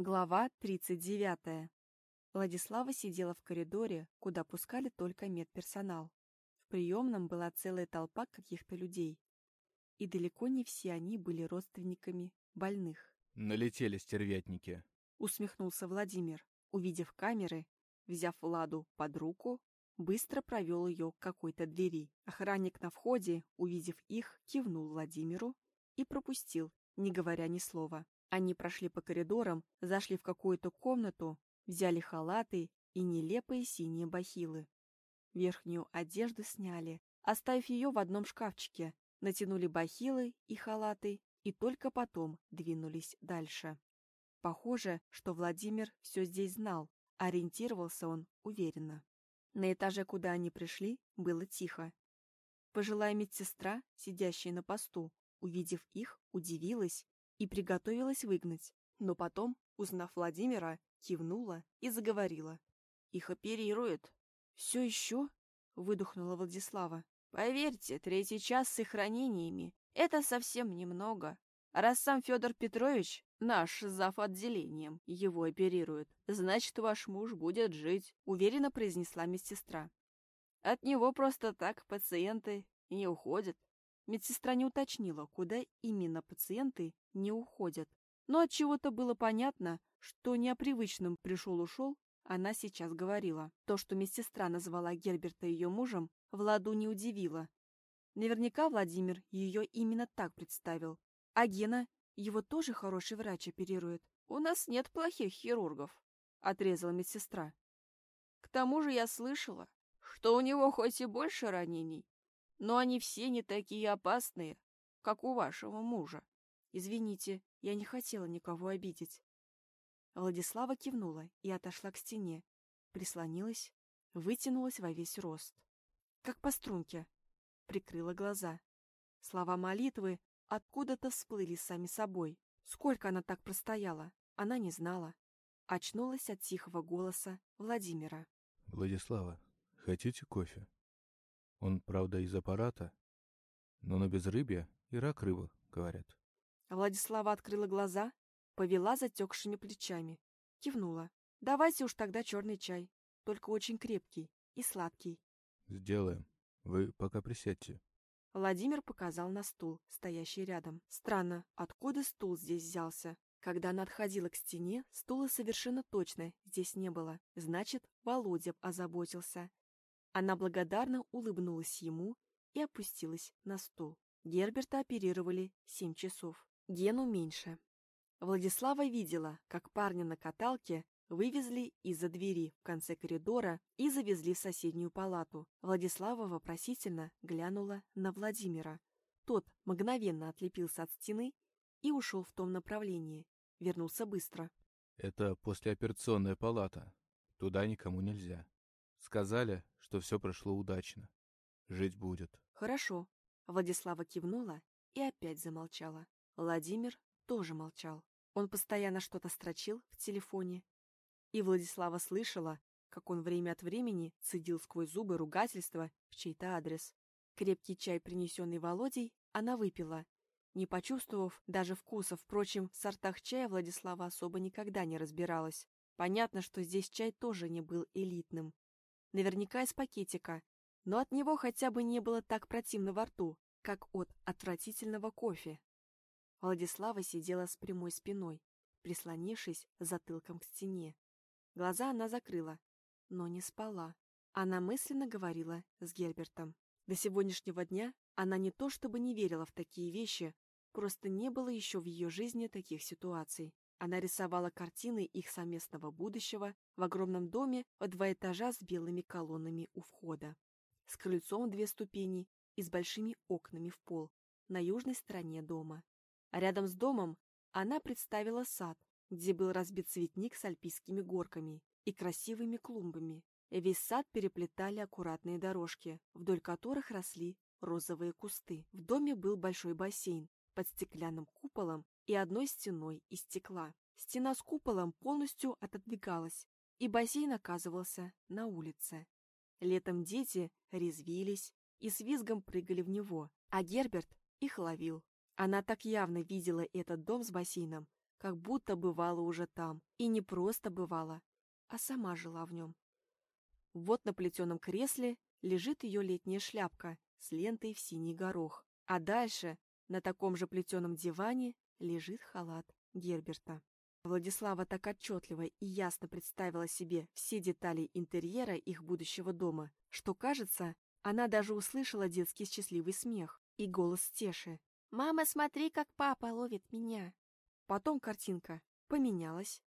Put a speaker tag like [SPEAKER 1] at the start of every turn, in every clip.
[SPEAKER 1] Глава 39. Владислава сидела в коридоре, куда пускали только медперсонал. В приемном была целая толпа каких-то людей. И далеко не все они были родственниками больных.
[SPEAKER 2] Налетели стервятники.
[SPEAKER 1] Усмехнулся Владимир, увидев камеры, взяв Ладу под руку, быстро провел ее к какой-то двери. Охранник на входе, увидев их, кивнул Владимиру и пропустил, не говоря ни слова. Они прошли по коридорам, зашли в какую-то комнату, взяли халаты и нелепые синие бахилы. Верхнюю одежду сняли, оставив ее в одном шкафчике, натянули бахилы и халаты и только потом двинулись дальше. Похоже, что Владимир все здесь знал, ориентировался он уверенно. На этаже, куда они пришли, было тихо. Пожилая медсестра, сидящая на посту, увидев их, удивилась и приготовилась выгнать, но потом, узнав Владимира, кивнула и заговорила. «Их оперируют». «Все еще?» — выдохнула Владислава. «Поверьте, третий час с их ранениями — это совсем немного. Раз сам Федор Петрович, наш зав. отделением, его оперирует, значит, ваш муж будет жить», — уверенно произнесла медсестра. «От него просто так пациенты не уходят». Медсестра не уточнила, куда именно пациенты не уходят. Но от чего то было понятно, что не о привычном пришел-ушел, она сейчас говорила. То, что медсестра назвала Герберта ее мужем, Владу не удивило. Наверняка Владимир ее именно так представил. А Гена, его тоже хороший врач оперирует. У нас нет плохих хирургов, отрезала медсестра. К тому же я слышала, что у него хоть и больше ранений, но они все не такие опасные, как у вашего мужа. Извините, я не хотела никого обидеть. Владислава кивнула и отошла к стене, прислонилась, вытянулась во весь рост. Как по струнке. Прикрыла глаза. Слова молитвы откуда-то всплыли сами собой. Сколько она так простояла, она не знала. Очнулась от тихого голоса Владимира.
[SPEAKER 2] Владислава, хотите кофе? Он, правда, из аппарата, но на безрыбье и рак рыбы, говорят.
[SPEAKER 1] Владислава открыла глаза, повела затекшими плечами, кивнула. «Давайте уж тогда черный чай, только очень крепкий и сладкий».
[SPEAKER 2] «Сделаем. Вы пока присядьте».
[SPEAKER 1] Владимир показал на стул, стоящий рядом. Странно, откуда стул здесь взялся? Когда она отходила к стене, стула совершенно точно здесь не было. Значит, Володя озаботился. Она благодарно улыбнулась ему и опустилась на стул. Герберта оперировали семь часов. Гену меньше. Владислава видела, как парня на каталке вывезли из-за двери в конце коридора и завезли в соседнюю палату. Владислава вопросительно глянула на Владимира. Тот мгновенно отлепился от стены и ушел в том направлении. Вернулся быстро.
[SPEAKER 2] «Это послеоперационная палата. Туда никому нельзя. Сказали, что все прошло удачно. Жить будет.
[SPEAKER 1] Хорошо. Владислава кивнула и опять замолчала. Владимир тоже молчал. Он постоянно что-то строчил в телефоне. И Владислава слышала, как он время от времени цедил сквозь зубы ругательства в чей-то адрес. Крепкий чай, принесенный Володей, она выпила, не почувствовав даже вкуса. Впрочем, в сортах чая Владислава особо никогда не разбиралась. Понятно, что здесь чай тоже не был элитным. Наверняка из пакетика. Но от него хотя бы не было так противно во рту, как от отвратительного кофе. Владислава сидела с прямой спиной, прислонившись затылком к стене. Глаза она закрыла, но не спала. Она мысленно говорила с Гербертом. До сегодняшнего дня она не то чтобы не верила в такие вещи, просто не было еще в ее жизни таких ситуаций. Она рисовала картины их совместного будущего в огромном доме в два этажа с белыми колоннами у входа, с крыльцом две ступени и с большими окнами в пол на южной стороне дома. А рядом с домом она представила сад, где был разбит цветник с альпийскими горками и красивыми клумбами. Весь сад переплетали аккуратные дорожки, вдоль которых росли розовые кусты. В доме был большой бассейн под стеклянным куполом и одной стеной из стекла. Стена с куполом полностью отодвигалась, и бассейн оказывался на улице. Летом дети резвились и с визгом прыгали в него, а Герберт их ловил. Она так явно видела этот дом с бассейном, как будто бывала уже там. И не просто бывала, а сама жила в нем. Вот на плетеном кресле лежит ее летняя шляпка с лентой в синий горох. А дальше, на таком же плетеном диване, лежит халат Герберта. Владислава так отчетливо и ясно представила себе все детали интерьера их будущего дома, что, кажется, она даже услышала детский счастливый смех и голос Теши. «Мама, смотри, как папа ловит меня!» Потом картинка поменялась,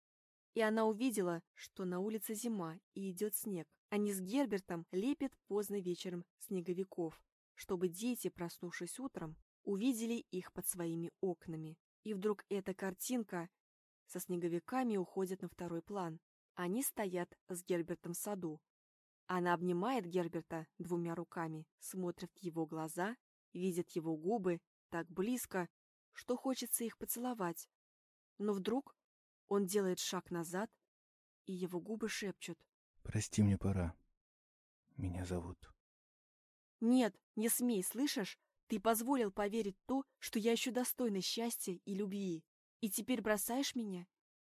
[SPEAKER 1] и она увидела, что на улице зима и идет снег. Они с Гербертом лепят поздно вечером снеговиков, чтобы дети, проснувшись утром, увидели их под своими окнами. И вдруг эта картинка со снеговиками уходит на второй план. Они стоят с Гербертом в саду. Она обнимает Герберта двумя руками, смотрит в его глаза, видит его губы так близко, что хочется их поцеловать. Но вдруг он делает шаг назад, и его губы шепчут.
[SPEAKER 2] «Прости, мне пора. Меня зовут».
[SPEAKER 1] «Нет, не смей, слышишь? Ты позволил поверить то, что я еще достойна счастья и любви. И теперь бросаешь меня?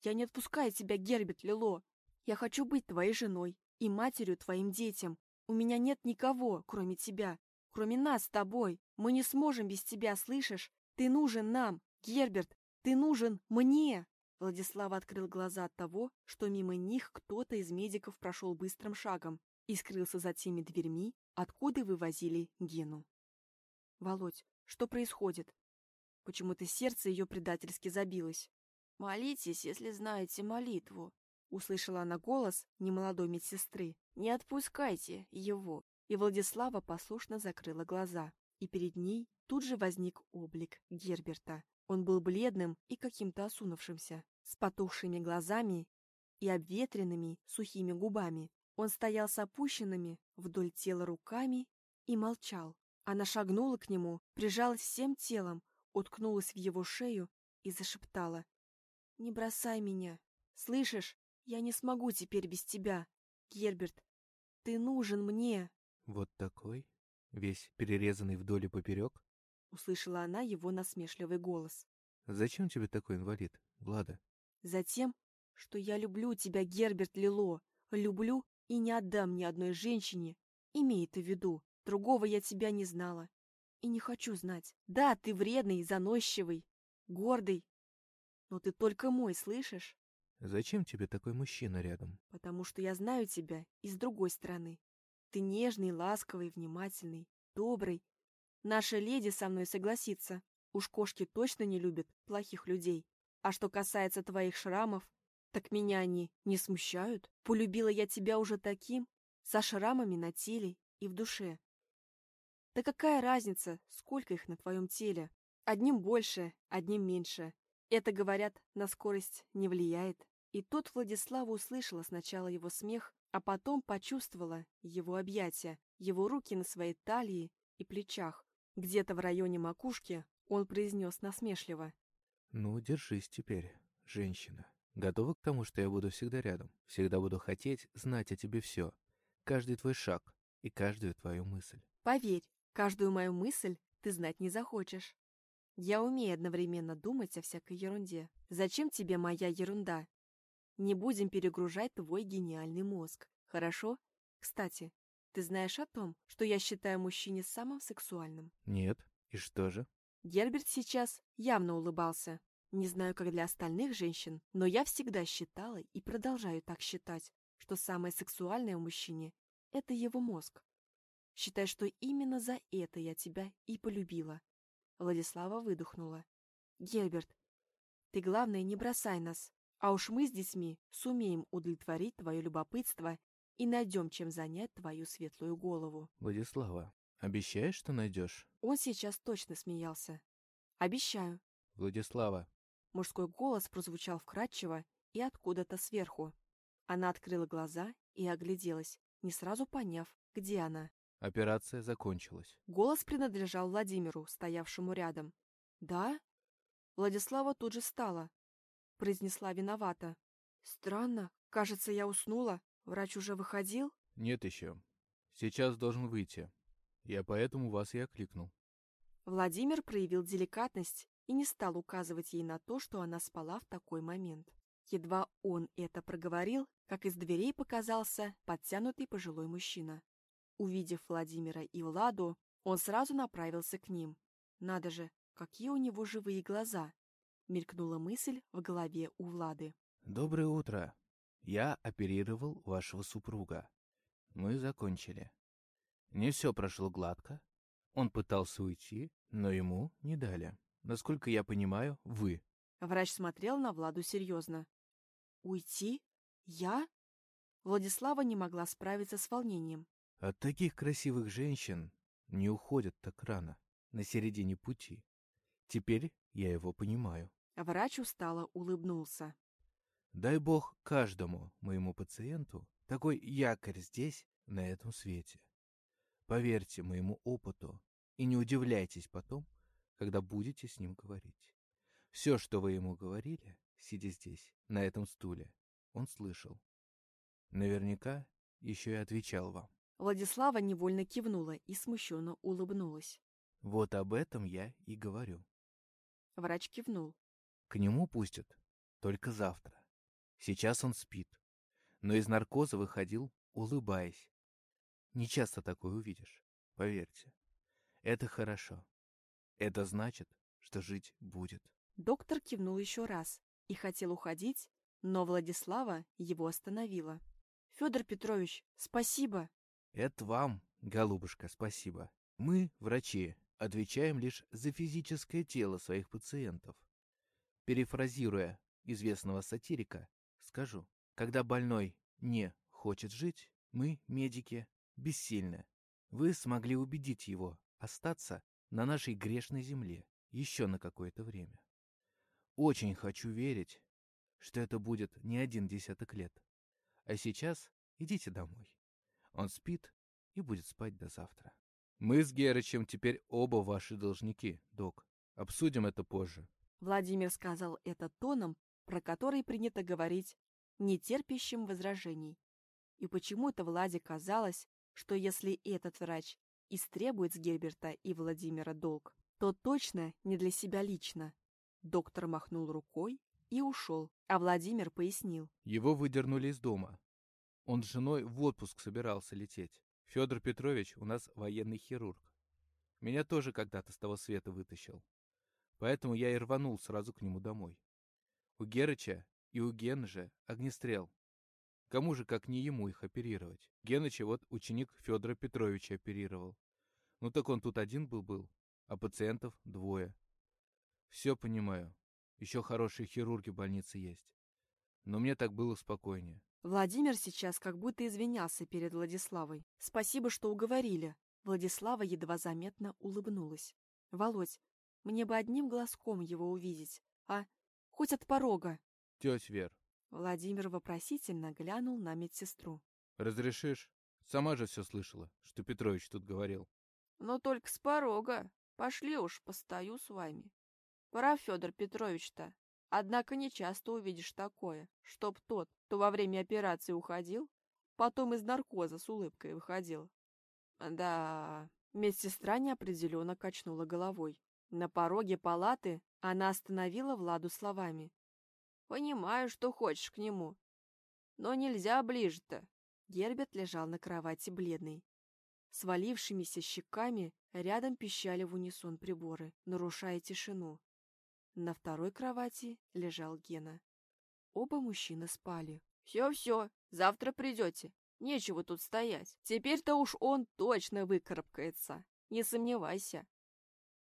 [SPEAKER 1] Я не отпускаю тебя, Герберт Лило. Я хочу быть твоей женой и матерью твоим детям. У меня нет никого, кроме тебя, кроме нас с тобой. Мы не сможем без тебя, слышишь? Ты нужен нам, Герберт, ты нужен мне!» Владислав открыл глаза от того, что мимо них кто-то из медиков прошел быстрым шагом и скрылся за теми дверьми, откуда вывозили Гену. «Володь, что происходит?» Почему-то сердце ее предательски забилось. «Молитесь, если знаете молитву», — услышала она голос немолодой медсестры. «Не отпускайте его». И Владислава послушно закрыла глаза, и перед ней тут же возник облик Герберта. Он был бледным и каким-то осунувшимся, с потухшими глазами и обветренными сухими губами. Он стоял с опущенными вдоль тела руками и молчал. Она шагнула к нему, прижалась всем телом, уткнулась в его шею и зашептала. «Не бросай меня. Слышишь, я не смогу теперь без тебя. Герберт, ты нужен мне».
[SPEAKER 2] «Вот такой? Весь перерезанный вдоль и поперек?»
[SPEAKER 1] Услышала она его насмешливый голос.
[SPEAKER 2] «Зачем тебе такой инвалид, Влада?»
[SPEAKER 1] «Затем, что я люблю тебя, Герберт Лило. Люблю и не отдам ни одной женщине. Имей это в виду. Другого я тебя не знала. И не хочу знать. Да, ты вредный, заносчивый, гордый. Но ты только мой, слышишь?
[SPEAKER 2] Зачем тебе такой мужчина рядом?
[SPEAKER 1] Потому что я знаю тебя и с другой стороны. Ты нежный, ласковый, внимательный, добрый Наша леди со мной согласится. Уж кошки точно не любят плохих людей. А что касается твоих шрамов, так меня они не смущают. Полюбила я тебя уже таким, со шрамами на теле и в душе. Да какая разница, сколько их на твоем теле? Одним больше, одним меньше. Это, говорят, на скорость не влияет. И тут Владислава услышала сначала его смех, а потом почувствовала его объятия, его руки на своей талии и плечах. Где-то в районе макушки он произнес насмешливо.
[SPEAKER 2] «Ну, держись теперь, женщина. Готова к тому, что я буду всегда рядом? Всегда буду хотеть знать о тебе все. Каждый твой шаг и каждую твою мысль».
[SPEAKER 1] «Поверь, каждую мою мысль ты знать не захочешь. Я умею одновременно думать о всякой ерунде. Зачем тебе моя ерунда? Не будем перегружать твой гениальный мозг, хорошо? Кстати, ты знаешь о том, что я считаю мужчине самым сексуальным?
[SPEAKER 2] Нет. И что же?
[SPEAKER 1] Герберт сейчас явно улыбался. Не знаю, как для остальных женщин, но я всегда считала и продолжаю так считать, что самое сексуальное у мужчине — это его мозг. Считай, что именно за это я тебя и полюбила. Владислава выдохнула. Герберт, ты, главное, не бросай нас, а уж мы с детьми сумеем удовлетворить твое любопытство и найдем, чем занять твою светлую голову.
[SPEAKER 2] Владислава, обещаешь, что найдешь?
[SPEAKER 1] Он сейчас точно смеялся. Обещаю.
[SPEAKER 2] Владислава.
[SPEAKER 1] Мужской голос прозвучал вкрадчиво и откуда-то сверху. Она открыла глаза и огляделась, не сразу поняв, где она.
[SPEAKER 2] Операция закончилась.
[SPEAKER 1] Голос принадлежал Владимиру, стоявшему рядом. «Да?» Владислава тут же встала. Произнесла виновата. «Странно. Кажется, я уснула. Врач уже выходил?
[SPEAKER 2] Нет еще. Сейчас должен выйти. Я поэтому вас и окликнул.
[SPEAKER 1] Владимир проявил деликатность и не стал указывать ей на то, что она спала в такой момент. Едва он это проговорил, как из дверей показался подтянутый пожилой мужчина. Увидев Владимира и Владу, он сразу направился к ним. Надо же, какие у него живые глаза! Мелькнула мысль в голове у Влады.
[SPEAKER 2] «Доброе утро. Я оперировал вашего супруга. Мы закончили. Не все прошло гладко. Он пытался уйти, но ему не дали. Насколько я понимаю, вы».
[SPEAKER 1] Врач смотрел на Владу серьезно. «Уйти? Я?» Владислава не могла справиться с волнением.
[SPEAKER 2] «От таких красивых женщин не уходят так рано, на середине пути. Теперь я его понимаю».
[SPEAKER 1] Врач устало улыбнулся.
[SPEAKER 2] Дай бог каждому моему пациенту такой якорь здесь, на этом свете. Поверьте моему опыту и не удивляйтесь потом, когда будете с ним говорить. Все, что вы ему говорили, сидя здесь, на этом стуле, он слышал. Наверняка еще и отвечал вам.
[SPEAKER 1] Владислава невольно кивнула и смущенно улыбнулась.
[SPEAKER 2] Вот об этом я и говорю.
[SPEAKER 1] Врач кивнул.
[SPEAKER 2] К нему пустят только завтра. Сейчас он спит, но из наркоза выходил, улыбаясь. Не часто такое увидишь, поверьте. Это хорошо. Это значит, что жить будет.
[SPEAKER 1] Доктор кивнул еще раз и хотел уходить, но Владислава его остановила. Федор Петрович, спасибо.
[SPEAKER 2] Это вам, голубушка, спасибо. Мы, врачи, отвечаем лишь за физическое тело своих пациентов. Перефразируя известного сатирика, скажу, когда больной не хочет жить, мы, медики, бессильны. Вы смогли убедить его остаться на нашей грешной земле еще на какое-то время. Очень хочу верить, что это будет не один десяток лет. А сейчас идите домой. Он спит и будет спать до завтра. Мы с Герычем теперь оба ваши должники, док. Обсудим это позже.
[SPEAKER 1] Владимир сказал это тоном, про который принято говорить нетерпящим возражений. И почему-то Владе казалось, что если этот врач истребует с Герберта и Владимира долг, то точно не для себя лично. Доктор махнул рукой и ушел, а Владимир пояснил.
[SPEAKER 2] Его выдернули из дома. Он с женой в отпуск собирался лететь. Федор Петрович у нас военный хирург. Меня тоже когда-то с того света вытащил. Поэтому я и рванул сразу к нему домой. У Герыча и у Гены же огнестрел. Кому же, как не ему, их оперировать? Геныча вот ученик Федора Петровича оперировал. Ну так он тут один был-был, а пациентов двое. Все понимаю. Еще хорошие хирурги в больнице есть. Но мне так было спокойнее.
[SPEAKER 1] Владимир сейчас как будто извинялся перед Владиславой. Спасибо, что уговорили. Владислава едва заметно улыбнулась. Володь, мне бы одним глазком его увидеть, а? Хоть от порога.
[SPEAKER 2] Тетя Вер.
[SPEAKER 1] Владимир вопросительно глянул на медсестру.
[SPEAKER 2] Разрешишь? Сама же все слышала, что Петрович тут говорил.
[SPEAKER 3] Но только с порога. Пошли уж, постою с вами. Пора, Федор Петрович-то. Однако не часто увидишь такое, чтоб тот, кто во время операции уходил, потом из наркоза с улыбкой выходил. Да, медсестра неопределенно качнула головой. На пороге палаты она остановила Владу словами. «Понимаю, что хочешь к нему, но нельзя ближе-то». Герберт лежал на кровати бледный. Свалившимися щеками рядом пищали в унисон приборы, нарушая тишину. На второй кровати лежал Гена. Оба мужчины спали. «Все-все, завтра придете. Нечего тут стоять. Теперь-то уж он точно выкарабкается. Не сомневайся».